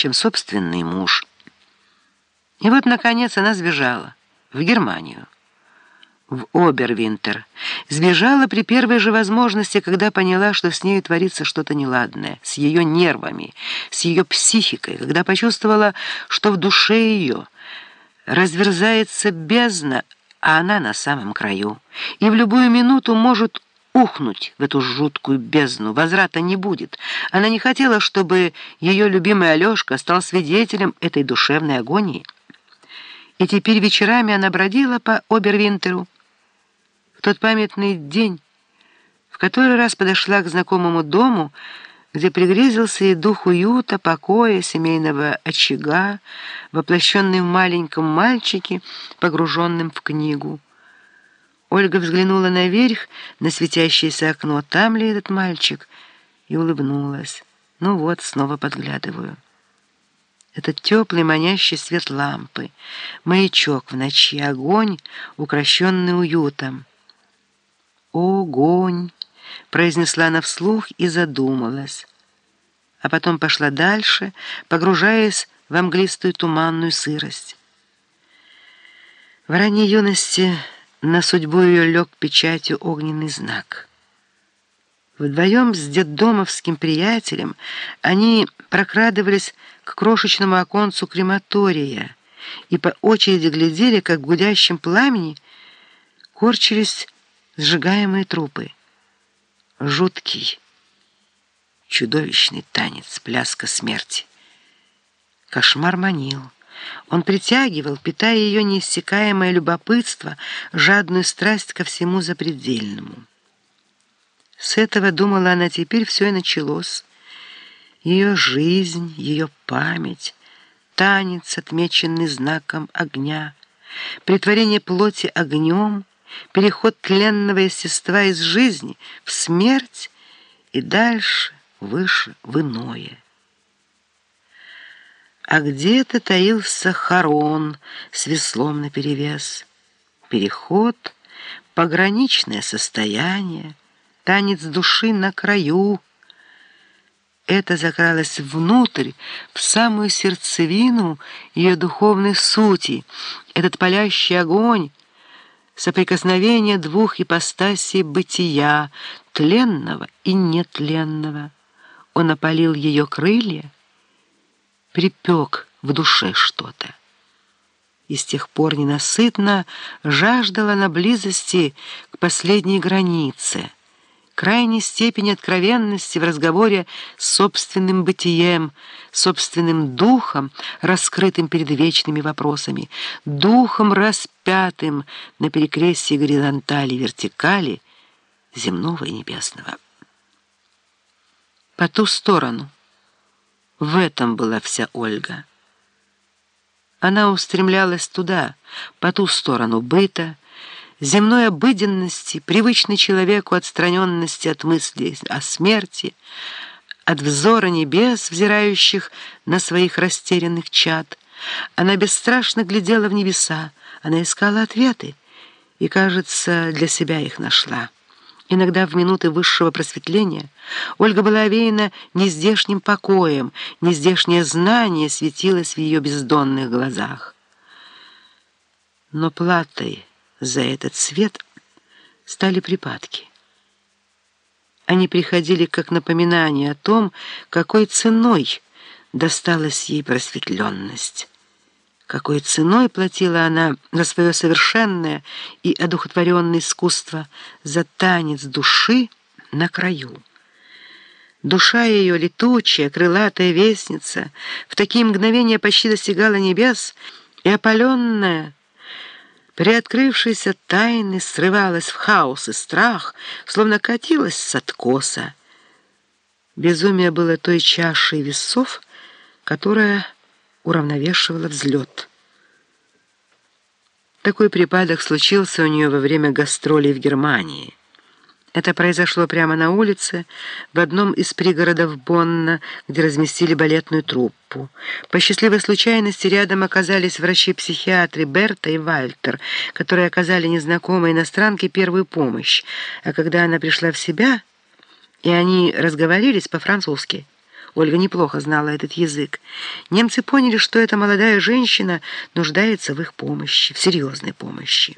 чем собственный муж. И вот, наконец, она сбежала в Германию, в Обервинтер. Сбежала при первой же возможности, когда поняла, что с ней творится что-то неладное, с ее нервами, с ее психикой, когда почувствовала, что в душе ее разверзается бездна, а она на самом краю, и в любую минуту может ухнуть в эту жуткую бездну. Возврата не будет. Она не хотела, чтобы ее любимый Алешка стал свидетелем этой душевной агонии. И теперь вечерами она бродила по Обервинтеру. В тот памятный день, в который раз подошла к знакомому дому, где пригрезился и дух уюта, покоя, семейного очага, воплощенный в маленьком мальчике, погруженном в книгу. Ольга взглянула наверх, на светящееся окно, там ли этот мальчик, и улыбнулась. Ну вот, снова подглядываю. Этот теплый манящий свет лампы, маячок в ночи, огонь, укращенный уютом. «Огонь!» — произнесла она вслух и задумалась. А потом пошла дальше, погружаясь в мглистую туманную сырость. В ранней юности на судьбу ее лег печатью огненный знак. Вдвоем с детдомовским приятелем они прокрадывались к крошечному оконцу крематория и по очереди глядели, как в гудящем пламени корчились сжигаемые трупы. Жуткий, чудовищный танец, пляска смерти. Кошмар манил. Он притягивал, питая ее неиссякаемое любопытство, жадную страсть ко всему запредельному. С этого, думала она, теперь все и началось. Ее жизнь, ее память, танец, отмеченный знаком огня, притворение плоти огнем, переход тленного естества из жизни в смерть и дальше, выше, в иное. А где-то таился хорон с веслом наперевес. Переход, пограничное состояние, танец души на краю. Это закралось внутрь, в самую сердцевину ее духовной сути, этот палящий огонь, соприкосновение двух ипостасей бытия, тленного и нетленного. Он опалил ее крылья, припек в душе что-то. И с тех пор ненасытно жаждала на близости к последней границе, крайней степени откровенности в разговоре с собственным бытием, собственным духом, раскрытым перед вечными вопросами, духом распятым на перекрестии горизонтали и вертикали земного и небесного. По ту сторону — в этом была вся Ольга. Она устремлялась туда, по ту сторону быта, земной обыденности, привычной человеку отстраненности от мыслей о смерти, от взора небес, взирающих на своих растерянных чад. Она бесстрашно глядела в небеса, она искала ответы и, кажется, для себя их нашла. Иногда в минуты высшего просветления Ольга была овеяна нездешним покоем, нездешнее знание светилось в ее бездонных глазах. Но платой за этот свет стали припадки. Они приходили как напоминание о том, какой ценой досталась ей просветленность какой ценой платила она за свое совершенное и одухотворенное искусство, за танец души на краю. Душа ее, летучая, крылатая вестница, в такие мгновения почти достигала небес, и опаленная, приоткрывшаяся тайны срывалась в хаос и страх, словно катилась с откоса. Безумие было той чашей весов, которая уравновешивала взлет. Такой припадок случился у нее во время гастролей в Германии. Это произошло прямо на улице, в одном из пригородов Бонна, где разместили балетную труппу. По счастливой случайности рядом оказались врачи-психиатры Берта и Вальтер, которые оказали незнакомой иностранке первую помощь. А когда она пришла в себя, и они разговорились по-французски, Ольга неплохо знала этот язык. Немцы поняли, что эта молодая женщина нуждается в их помощи, в серьезной помощи.